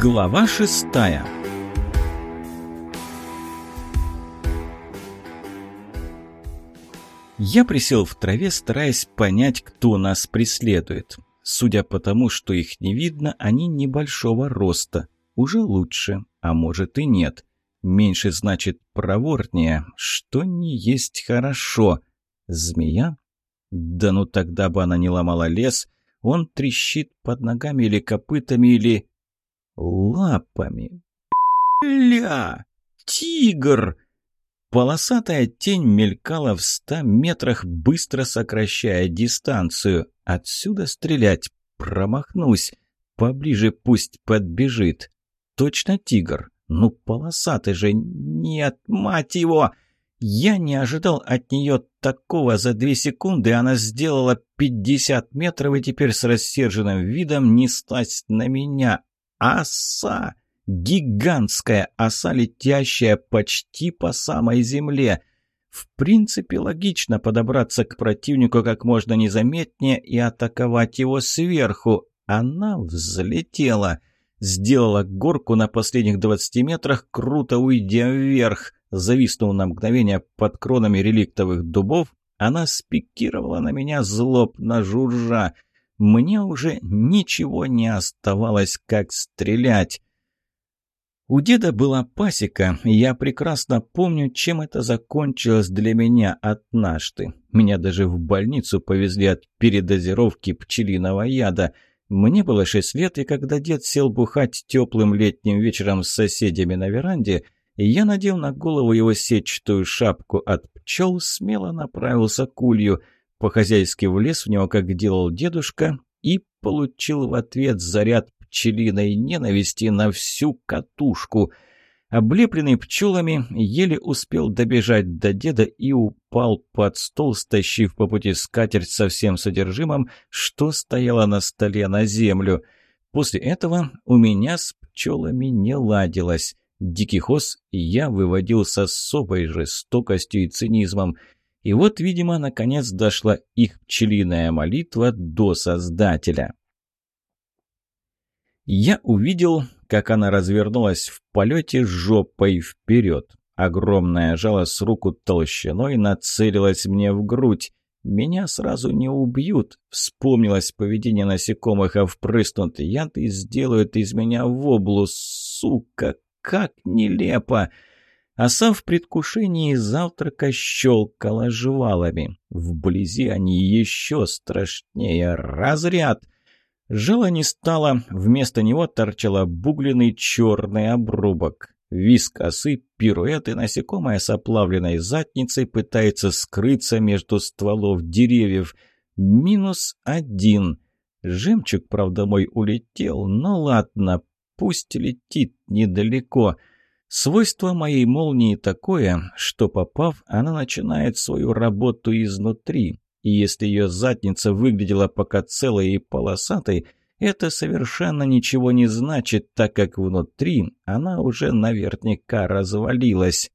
Глава шестая Я присел в траве, стараясь понять, кто нас преследует. Судя по тому, что их не видно, они небольшого роста. Уже лучше, а может и нет. Меньше значит проворнее, что не есть хорошо. Змея? Да ну тогда бы она не ломала лес. Он трещит под ногами или копытами, или лапами. Бля! Тигр! Полосатая тень мелькала в ста метрах, быстро сокращая дистанцию. Отсюда стрелять. Промахнусь. Поближе пусть подбежит. Точно тигр. Ну, полосатый же. Нет, мать его! Я не ожидал от нее такого. За две секунды она сделала пятьдесят метров и теперь с рассерженным видом неслась на меня. Оса! Гигантская оса, летящая почти по самой земле. В принципе, логично подобраться к противнику как можно незаметнее и атаковать его сверху. Она взлетела. Сделала горку на последних 20 метрах, круто уйдя вверх. Зависнув на мгновение под кронами реликтовых дубов, она спикировала на меня злобно жужжа. Мне уже ничего не оставалось, как стрелять. У деда была пасека, и я прекрасно помню, чем это закончилось для меня однажды. Меня даже в больницу повезли от передозировки пчелиного яда. Мне было шесть лет, и когда дед сел бухать теплым летним вечером с соседями на веранде, я надел на голову его сетчатую шапку от пчел, смело направился к улью, по-хозяйски влез в него, как делал дедушка, и получил в ответ заряд пчелиной ненависти на всю катушку. Облепленный пчелами, еле успел добежать до деда и упал под стол, стащив по пути скатерть со всем содержимым, что стояло на столе на землю. После этого у меня с пчелами не ладилось. Дикий хоз я выводил с особой жестокостью и цинизмом. И вот, видимо, наконец дошла их пчелиная молитва до Создателя. Я увидел, как она развернулась в полете жопой вперед. Огромное жало с руку толщиной нацелилось мне в грудь. Меня сразу не убьют. Вспомнилось поведение насекомых, а впрыснут яд и сделают из меня воблу. Сука, как нелепо! Оса в предвкушении завтрака щелкала жвалами. Вблизи они еще страшнее. Разряд — Жила не стало, вместо него торчал обугленный черный обрубок. Виск осы, пируэты, насекомое с оплавленной задницей пытается скрыться между стволов деревьев. Минус один. Жемчуг, правда, мой улетел, но ладно, пусть летит недалеко. Свойство моей молнии такое, что попав, она начинает свою работу изнутри. И если ее задница выглядела пока целой и полосатой, это совершенно ничего не значит, так как внутри она уже наверняка развалилась.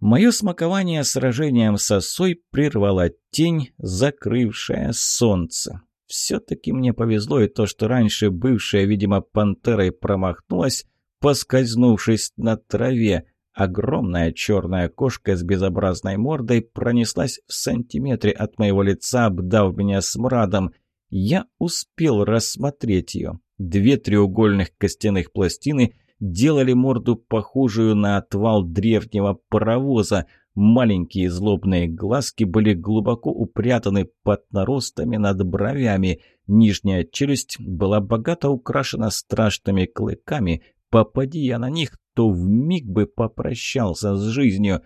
Мое смакование сражением с осой прервала тень, закрывшая солнце. Все-таки мне повезло и то, что раньше бывшая, видимо, пантерой промахнулась, поскользнувшись на траве, Огромная черная кошка с безобразной мордой пронеслась в сантиметре от моего лица, обдав меня смрадом. Я успел рассмотреть ее. Две треугольных костяных пластины делали морду похожую на отвал древнего паровоза. Маленькие злобные глазки были глубоко упрятаны под наростами над бровями. Нижняя челюсть была богато украшена страшными клыками. Попади я на них, то вмиг бы попрощался с жизнью.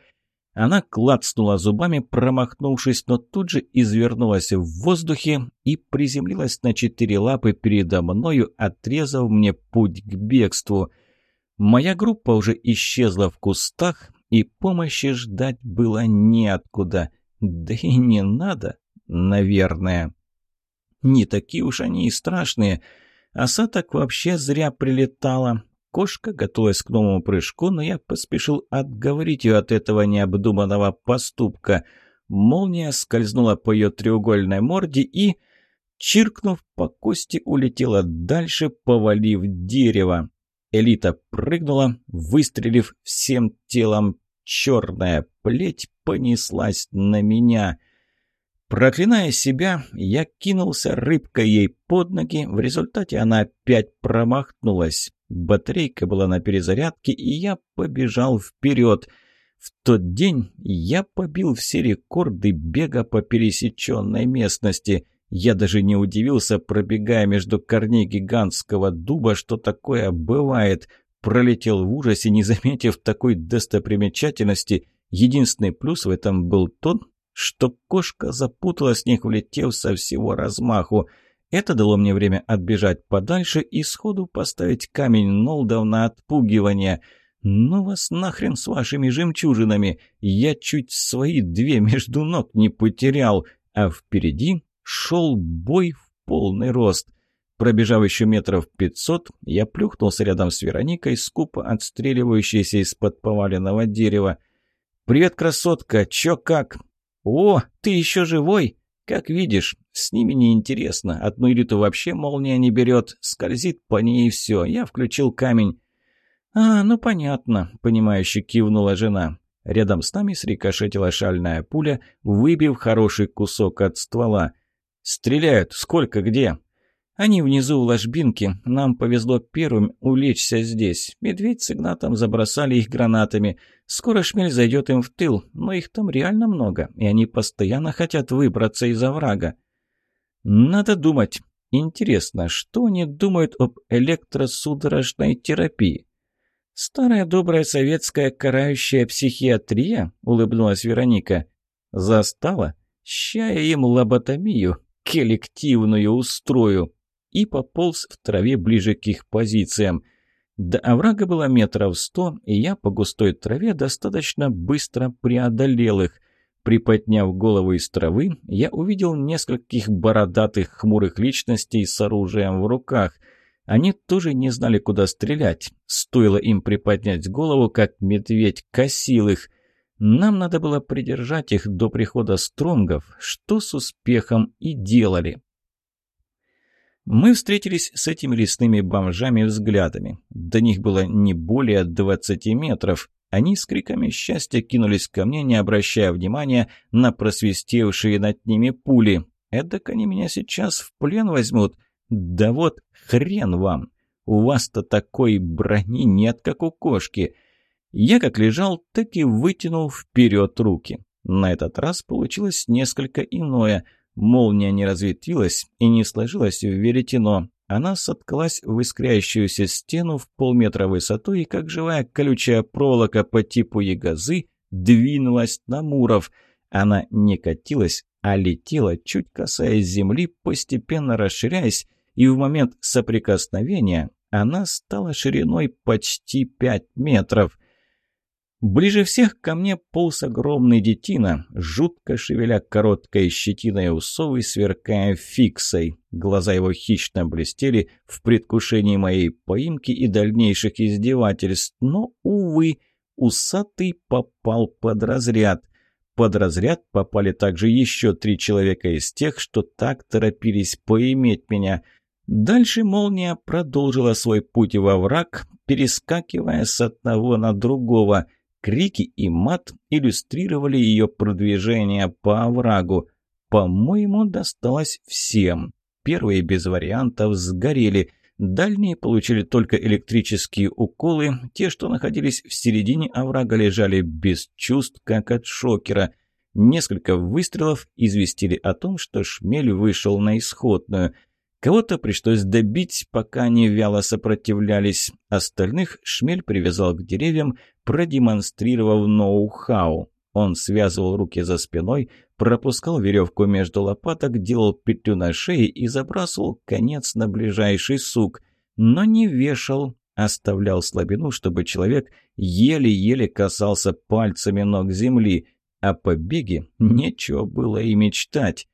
Она клацнула зубами, промахнувшись, но тут же извернулась в воздухе и приземлилась на четыре лапы передо мною, отрезав мне путь к бегству. Моя группа уже исчезла в кустах, и помощи ждать было неоткуда. Да и не надо, наверное. Не такие уж они и страшные. Оса так вообще зря прилетала. Кошка готовилась к новому прыжку, но я поспешил отговорить ее от этого необдуманного поступка. Молния скользнула по ее треугольной морде и, чиркнув по кости, улетела дальше, повалив дерево. Элита прыгнула, выстрелив всем телом. Черная плеть понеслась на меня. Проклиная себя, я кинулся рыбкой ей под ноги, в результате она опять промахнулась. Батарейка была на перезарядке, и я побежал вперед. В тот день я побил все рекорды бега по пересеченной местности. Я даже не удивился, пробегая между корней гигантского дуба, что такое бывает. Пролетел в ужасе, не заметив такой достопримечательности. Единственный плюс в этом был тот, что кошка запуталась в них, влетев со всего размаху. Это дало мне время отбежать подальше и сходу поставить камень Нолдов на отпугивание. «Ну вас нахрен с вашими жемчужинами! Я чуть свои две между ног не потерял, а впереди шел бой в полный рост». Пробежав еще метров пятьсот, я плюхнулся рядом с Вероникой, скупо отстреливающейся из-под поваленного дерева. «Привет, красотка! Чё как?» «О, ты еще живой?» «Как видишь, с ними неинтересно. Одну элиту вообще молния не берет, скользит по ней и все. Я включил камень». «А, ну понятно», — понимающе кивнула жена. Рядом с нами срикошетила шальная пуля, выбив хороший кусок от ствола. «Стреляют! Сколько? Где?» Они внизу в ложбинке. Нам повезло первым улечься здесь. Медведь с Игнатом забросали их гранатами. Скоро шмель зайдет им в тыл, но их там реально много, и они постоянно хотят выбраться из оврага. Надо думать. Интересно, что они думают об электросудорожной терапии? «Старая добрая советская карающая психиатрия?» — улыбнулась Вероника. «Застала? Ща я им лоботомию коллективную устрою и пополз в траве ближе к их позициям. До оврага было метров сто, и я по густой траве достаточно быстро преодолел их. Приподняв голову из травы, я увидел нескольких бородатых хмурых личностей с оружием в руках. Они тоже не знали, куда стрелять. Стоило им приподнять голову, как медведь косил их. Нам надо было придержать их до прихода стронгов, что с успехом и делали. Мы встретились с этими лесными бомжами взглядами. До них было не более 20 метров. Они с криками счастья кинулись ко мне, не обращая внимания на просвистевшие над ними пули. Эдак они меня сейчас в плен возьмут. Да вот хрен вам! У вас-то такой брони нет, как у кошки. Я как лежал, так и вытянул вперед руки. На этот раз получилось несколько иное – Молния не разветвилась и не сложилась в веретено. Она соткалась в искрящуюся стену в полметра высотой и, как живая колючая проволока по типу ягозы, двинулась на Муров. Она не катилась, а летела, чуть касаясь земли, постепенно расширяясь, и в момент соприкосновения она стала шириной почти пять метров. Ближе всех ко мне полз огромный детина, жутко шевеля короткой щетиной усовой, сверкая фиксой. Глаза его хищно блестели в предвкушении моей поимки и дальнейших издевательств, но, увы, усатый попал под разряд. Под разряд попали также еще три человека из тех, что так торопились поиметь меня. Дальше молния продолжила свой путь во враг, перескакивая с одного на другого – Крики и мат иллюстрировали ее продвижение по оврагу. По-моему, досталось всем. Первые без вариантов сгорели. Дальние получили только электрические уколы. Те, что находились в середине оврага, лежали без чувств, как от шокера. Несколько выстрелов известили о том, что шмель вышел на исходную – Кого-то пришлось добить, пока они вяло сопротивлялись. Остальных шмель привязал к деревьям, продемонстрировав ноу-хау. Он связывал руки за спиной, пропускал веревку между лопаток, делал петлю на шее и забрасывал конец на ближайший сук. Но не вешал, оставлял слабину, чтобы человек еле-еле касался пальцами ног земли. О побеге нечего было и мечтать.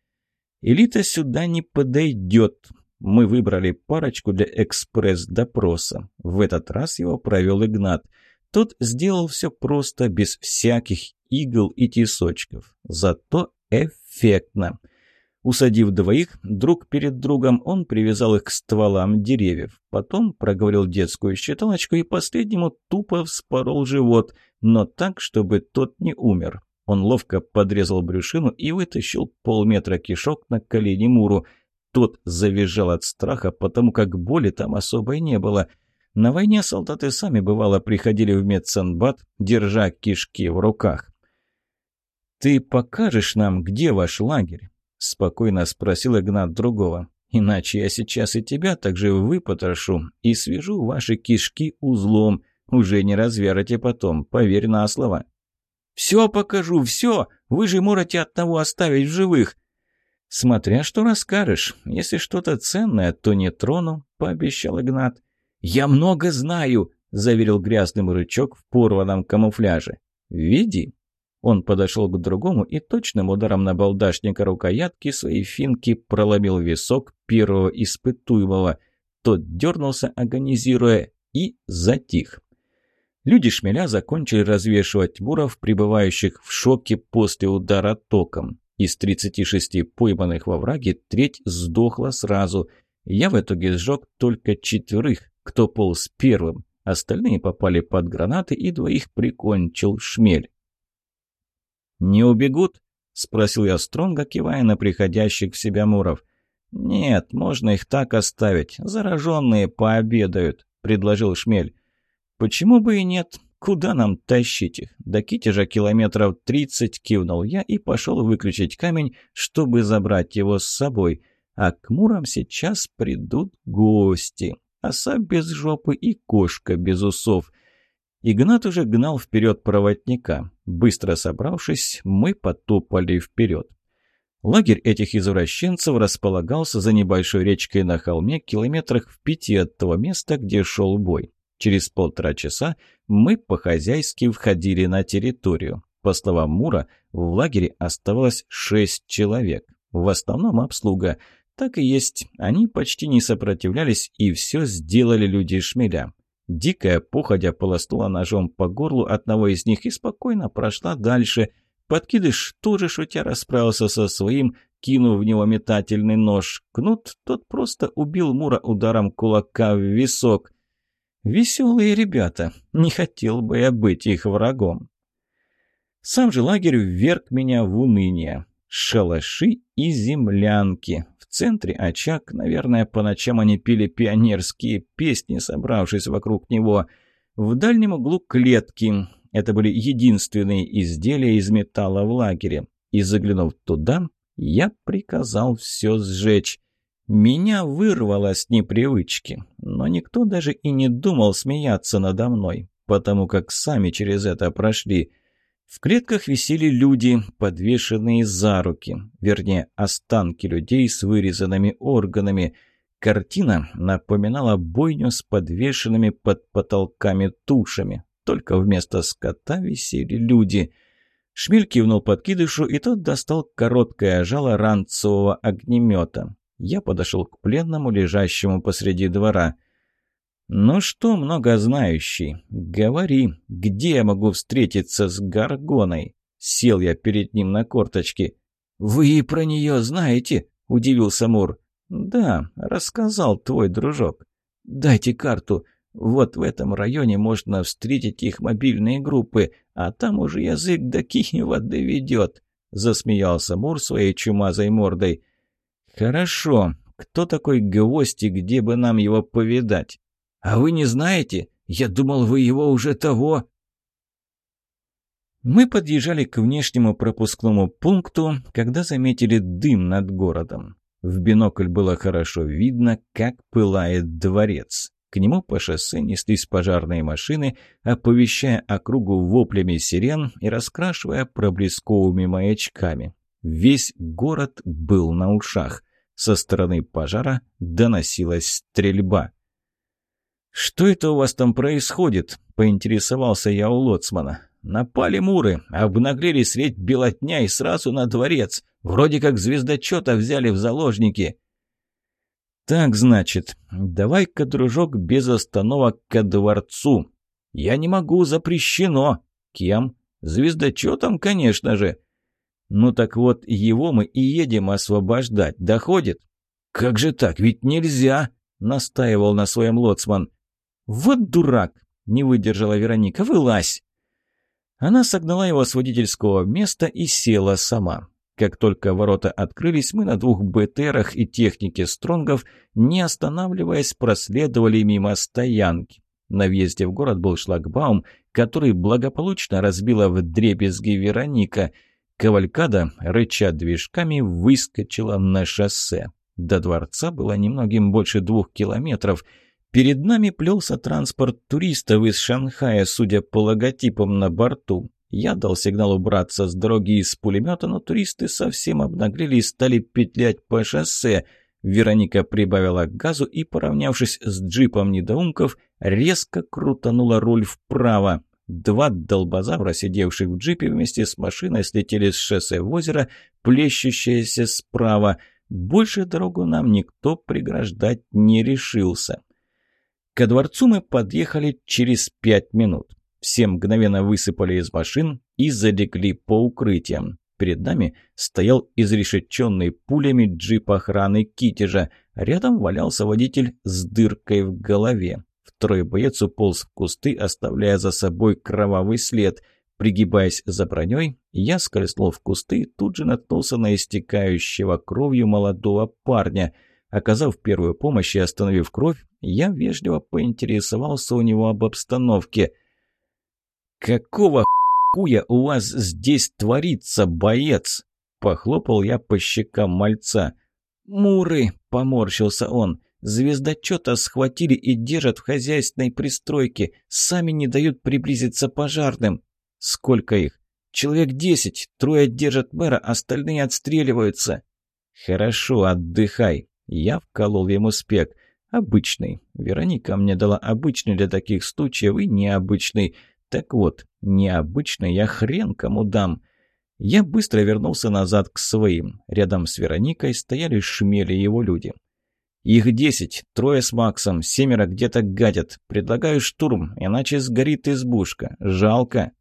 Элита сюда не подойдет. Мы выбрали парочку для экспресс-допроса. В этот раз его провел Игнат. Тот сделал все просто, без всяких игл и тесочков. Зато эффектно. Усадив двоих, друг перед другом, он привязал их к стволам деревьев. Потом проговорил детскую считалочку и последнему тупо вспорол живот, но так, чтобы тот не умер. Он ловко подрезал брюшину и вытащил полметра кишок на колени Муру. Тот завизжал от страха, потому как боли там особой не было. На войне солдаты сами, бывало, приходили в медсанбат, держа кишки в руках. «Ты покажешь нам, где ваш лагерь?» — спокойно спросил Игнат другого. «Иначе я сейчас и тебя также выпотрошу и свяжу ваши кишки узлом. Уже не развяжете потом, поверь на слово». «Все покажу, все! Вы же можете одного оставить в живых!» «Смотря что расскажешь. Если что-то ценное, то не трону», — пообещал Игнат. «Я много знаю», — заверил грязный мужичок в порванном камуфляже. «Види». Он подошел к другому и точным ударом на балдашника рукоятки своей финки проломил висок первого испытуемого. Тот дернулся, агонизируя, и затих. Люди шмеля закончили развешивать буров, пребывающих в шоке после удара током. Из 36 пойманных во враге треть сдохла сразу. Я в итоге сжег только четверых, кто полз первым. Остальные попали под гранаты и двоих прикончил шмель. «Не убегут?» – спросил я Стронга, кивая на приходящих в себя муров. «Нет, можно их так оставить. Зараженные пообедают», – предложил Шмель. «Почему бы и нет? Куда нам тащить их? До Китежа километров тридцать кивнул я и пошел выключить камень, чтобы забрать его с собой. А к Мурам сейчас придут гости. Оса без жопы и кошка без усов». Игнат уже гнал вперед проводника. Быстро собравшись, мы потопали вперед. Лагерь этих извращенцев располагался за небольшой речкой на холме, километрах в пяти от того места, где шел бой. Через полтора часа мы по-хозяйски входили на территорию. По словам Мура, в лагере оставалось шесть человек. В основном обслуга. Так и есть, они почти не сопротивлялись и все сделали люди шмеля. Дикая походя полоснула ножом по горлу одного из них и спокойно прошла дальше. Подкидыш тоже шутя расправился со своим, кинув в него метательный нож. Кнут тот просто убил Мура ударом кулака в висок. Веселые ребята, не хотел бы я быть их врагом. Сам же лагерь вверг меня в уныние. Шалаши и землянки. В центре очаг, наверное, по ночам они пили пионерские песни, собравшись вокруг него. В дальнем углу клетки. Это были единственные изделия из металла в лагере. И заглянув туда, я приказал все сжечь. Меня вырвало с непривычки, но никто даже и не думал смеяться надо мной, потому как сами через это прошли. В клетках висели люди, подвешенные за руки, вернее, останки людей с вырезанными органами. Картина напоминала бойню с подвешенными под потолками тушами, только вместо скота висели люди — Шмель кивнул подкидышу, и тот достал короткое жало ранцевого огнемета. Я подошел к пленному, лежащему посреди двора. «Ну что, многознающий, говори, где я могу встретиться с Гаргоной?» Сел я перед ним на корточки. «Вы про нее знаете?» – удивился Мур. «Да, рассказал твой дружок. Дайте карту. Вот в этом районе можно встретить их мобильные группы, а там уже язык до Киева доведет», – засмеялся Мур своей чумазой мордой. «Хорошо. Кто такой гвоздь и где бы нам его повидать?» «А вы не знаете? Я думал, вы его уже того...» Мы подъезжали к внешнему пропускному пункту, когда заметили дым над городом. В бинокль было хорошо видно, как пылает дворец. К нему по шоссе неслись пожарные машины, оповещая округу воплями сирен и раскрашивая проблесковыми маячками. Весь город был на ушах. Со стороны пожара доносилась стрельба. «Что это у вас там происходит?» – поинтересовался я у лоцмана. «Напали муры, обнаглели средь белотня и сразу на дворец. Вроде как звездочета взяли в заложники». «Так, значит, давай-ка, дружок, без остановок ко дворцу». «Я не могу, запрещено». «Кем?» «Звездочетом, конечно же». «Ну так вот, его мы и едем освобождать. Доходит?» «Как же так? Ведь нельзя!» — настаивал на своем лоцман. «Вот дурак!» — не выдержала Вероника. «Вылазь!» Она согнала его с водительского места и села сама. Как только ворота открылись, мы на двух БТРах и технике Стронгов, не останавливаясь, проследовали мимо стоянки. На въезде в город был шлагбаум, который благополучно разбила в дребезги Вероника. Кавалькада, рыча движками, выскочила на шоссе. До дворца было немногим больше двух километров. Перед нами плелся транспорт туристов из Шанхая, судя по логотипам на борту. Я дал сигнал убраться с дороги из пулемета, но туристы совсем обнаглели и стали петлять по шоссе. Вероника прибавила газу и, поравнявшись с джипом недоумков, резко крутанула руль вправо. Два долбозавра, сидевших в джипе вместе с машиной, слетели с шоссе в озеро, плещущееся справа. Больше дорогу нам никто преграждать не решился. Ко дворцу мы подъехали через пять минут. Все мгновенно высыпали из машин и залегли по укрытиям. Перед нами стоял изрешеченный пулями джип охраны Китежа. Рядом валялся водитель с дыркой в голове. Второй боец уполз в кусты, оставляя за собой кровавый след. Пригибаясь за броней, я скользнул в кусты и тут же наткнулся на истекающего кровью молодого парня. Оказав первую помощь и остановив кровь, я вежливо поинтересовался у него об обстановке – «Какого хуя у вас здесь творится, боец?» Похлопал я по щекам мальца. «Муры!» — поморщился он. «Звездочета схватили и держат в хозяйственной пристройке. Сами не дают приблизиться пожарным». «Сколько их?» «Человек десять. Трое держат мэра, остальные отстреливаются». «Хорошо, отдыхай». Я вколол ему спек. «Обычный. Вероника мне дала обычный для таких случаев и необычный. Так вот, необычно я хрен кому дам. Я быстро вернулся назад к своим. Рядом с Вероникой стояли шмели его люди. Их десять, трое с Максом, семеро где-то гадят. Предлагаю штурм, иначе сгорит избушка. Жалко.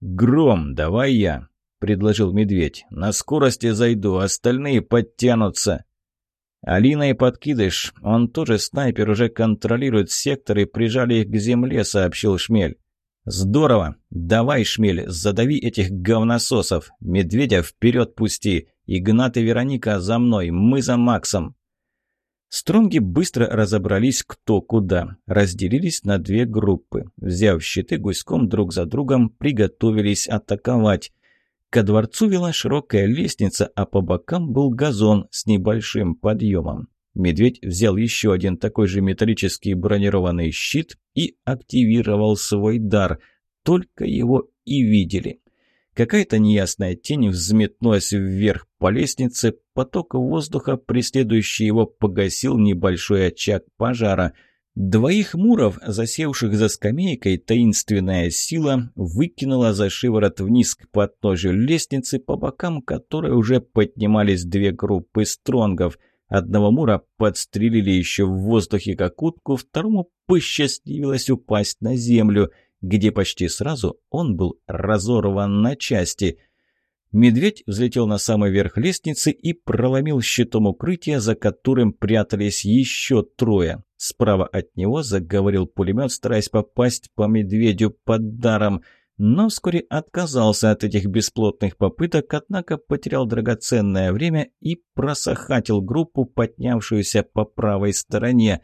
«Гром, давай я», — предложил медведь. «На скорости зайду, остальные подтянутся». «Алина и подкидыш. Он тоже снайпер, уже контролирует сектор и прижали их к земле», — сообщил Шмель. «Здорово! Давай, Шмель, задави этих говнососов! Медведя вперед пусти! Игнат и Вероника за мной, мы за Максом!» Стронги быстро разобрались кто куда, разделились на две группы. Взяв щиты гуськом друг за другом, приготовились атаковать. Ко дворцу вела широкая лестница, а по бокам был газон с небольшим подъемом. Медведь взял еще один такой же металлический бронированный щит и активировал свой дар. Только его и видели. Какая-то неясная тень взметнулась вверх по лестнице, поток воздуха, преследующий его, погасил небольшой очаг пожара. Двоих муров, засевших за скамейкой, таинственная сила выкинула за шиворот вниз к подножию лестницы, по бокам которой уже поднимались две группы стронгов – Одного Мура подстрелили еще в воздухе как утку, второму посчастливилось упасть на землю, где почти сразу он был разорван на части. Медведь взлетел на самый верх лестницы и проломил щитом укрытие, за которым прятались еще трое. Справа от него заговорил пулемет, стараясь попасть по медведю под даром – но вскоре отказался от этих бесплотных попыток, однако потерял драгоценное время и просохатил группу, поднявшуюся по правой стороне.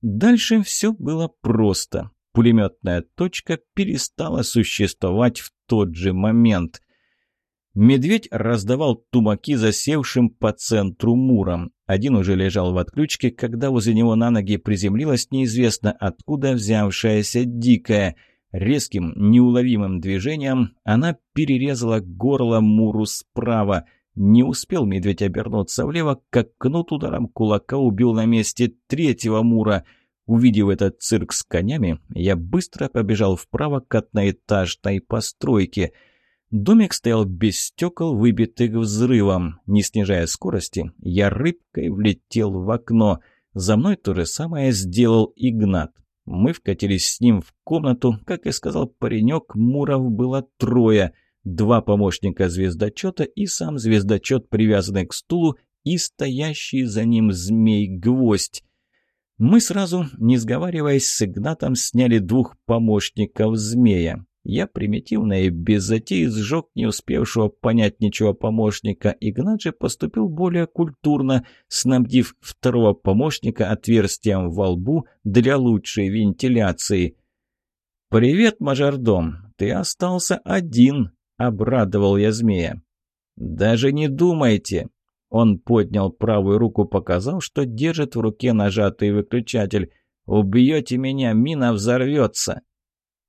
Дальше все было просто. Пулеметная точка перестала существовать в тот же момент. Медведь раздавал тумаки засевшим по центру муром. Один уже лежал в отключке, когда возле него на ноги приземлилась неизвестно откуда взявшаяся дикая – Резким, неуловимым движением она перерезала горло Муру справа. Не успел медведь обернуться влево, как кнут ударом кулака убил на месте третьего Мура. Увидев этот цирк с конями, я быстро побежал вправо к одноэтажной постройке. Домик стоял без стекол, выбитых взрывом. Не снижая скорости, я рыбкой влетел в окно. За мной то же самое сделал Игнат. Мы вкатились с ним в комнату. Как и сказал паренек, Муров было трое. два помощника звездочета и сам звездочет, привязанный к стулу, и стоящий за ним змей-гвоздь. Мы сразу, не сговариваясь с Игнатом, сняли двух помощников змея. Я примитивно и без затей сжег не успевшего понять ничего помощника. Игнат же поступил более культурно, снабдив второго помощника отверстием во лбу для лучшей вентиляции. «Привет, мажордом! Ты остался один!» — обрадовал я змея. «Даже не думайте!» Он поднял правую руку, показал, что держит в руке нажатый выключатель. «Убьете меня, мина взорвется!»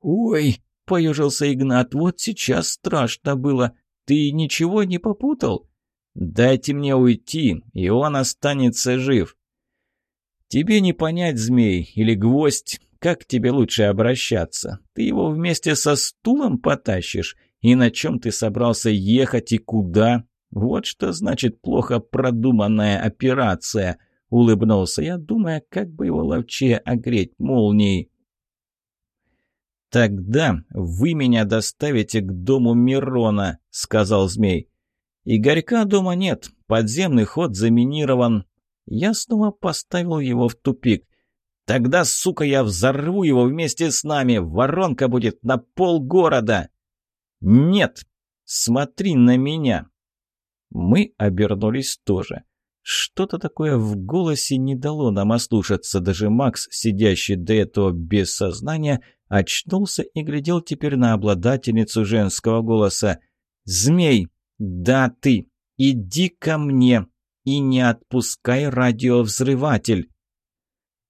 «Ой!» — поежился Игнат. «Вот сейчас страшно было. Ты ничего не попутал?» «Дайте мне уйти, и он останется жив». «Тебе не понять, змей или гвоздь, как тебе лучше обращаться? Ты его вместе со стулом потащишь? И на чем ты собрался ехать и куда? Вот что значит плохо продуманная операция», — улыбнулся я, думая, как бы его ловчее огреть молнией. «Тогда вы меня доставите к дому Мирона», — сказал змей. «Игорька дома нет, подземный ход заминирован». Я снова поставил его в тупик. «Тогда, сука, я взорву его вместе с нами! Воронка будет на полгорода!» «Нет! Смотри на меня!» Мы обернулись тоже. Что-то такое в голосе не дало нам ослушаться. Даже Макс, сидящий до этого без сознания, очнулся и глядел теперь на обладательницу женского голоса. «Змей! Да ты! Иди ко мне! И не отпускай радиовзрыватель!»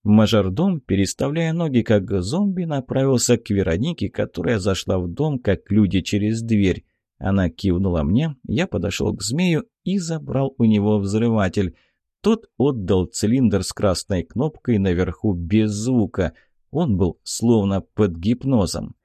Мажордом, переставляя ноги как зомби, направился к Веронике, которая зашла в дом, как люди через дверь. Она кивнула мне, я подошел к змею и забрал у него взрыватель. Тот отдал цилиндр с красной кнопкой наверху без звука. Он был словно под гипнозом.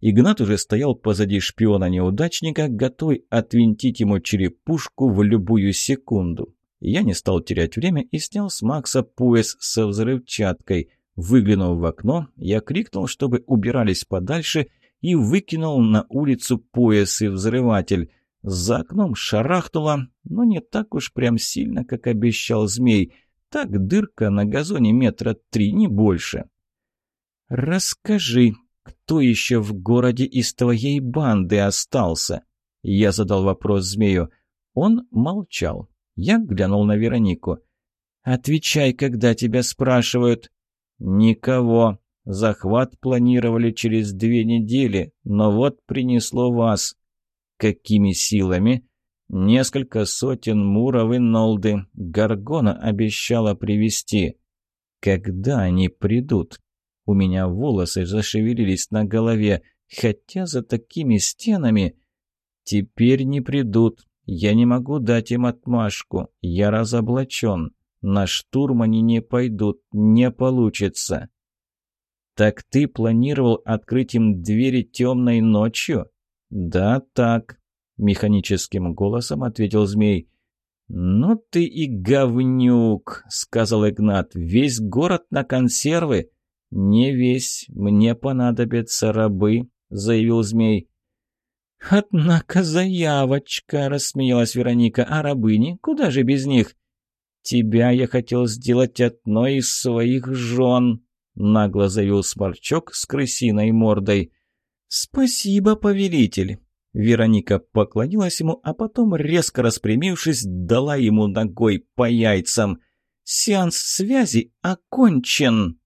Игнат уже стоял позади шпиона-неудачника, готовый отвинтить ему черепушку в любую секунду. Я не стал терять время и снял с Макса пояс со взрывчаткой. Выглянув в окно, я крикнул, чтобы убирались подальше – и выкинул на улицу пояс и взрыватель. За окном шарахнуло, но не так уж прям сильно, как обещал змей. Так дырка на газоне метра три, не больше. «Расскажи, кто еще в городе из твоей банды остался?» Я задал вопрос змею. Он молчал. Я глянул на Веронику. «Отвечай, когда тебя спрашивают». «Никого», Захват планировали через две недели, но вот принесло вас. Какими силами? Несколько сотен муров и нолды. Гаргона обещала привести. Когда они придут? У меня волосы зашевелились на голове, хотя за такими стенами... Теперь не придут. Я не могу дать им отмашку. Я разоблачен. На штурм они не пойдут. Не получится. «Так ты планировал открыть им двери темной ночью?» «Да, так», — механическим голосом ответил змей. «Ну ты и говнюк», — сказал Игнат. «Весь город на консервы». «Не весь. Мне понадобятся рабы», — заявил змей. «Однако заявочка», — рассмеялась Вероника. «А рабыни? Куда же без них?» «Тебя я хотел сделать одной из своих жен», — нагло заявил сморчок с крысиной мордой. «Спасибо, повелитель!» Вероника поклонилась ему, а потом, резко распрямившись, дала ему ногой по яйцам. «Сеанс связи окончен!»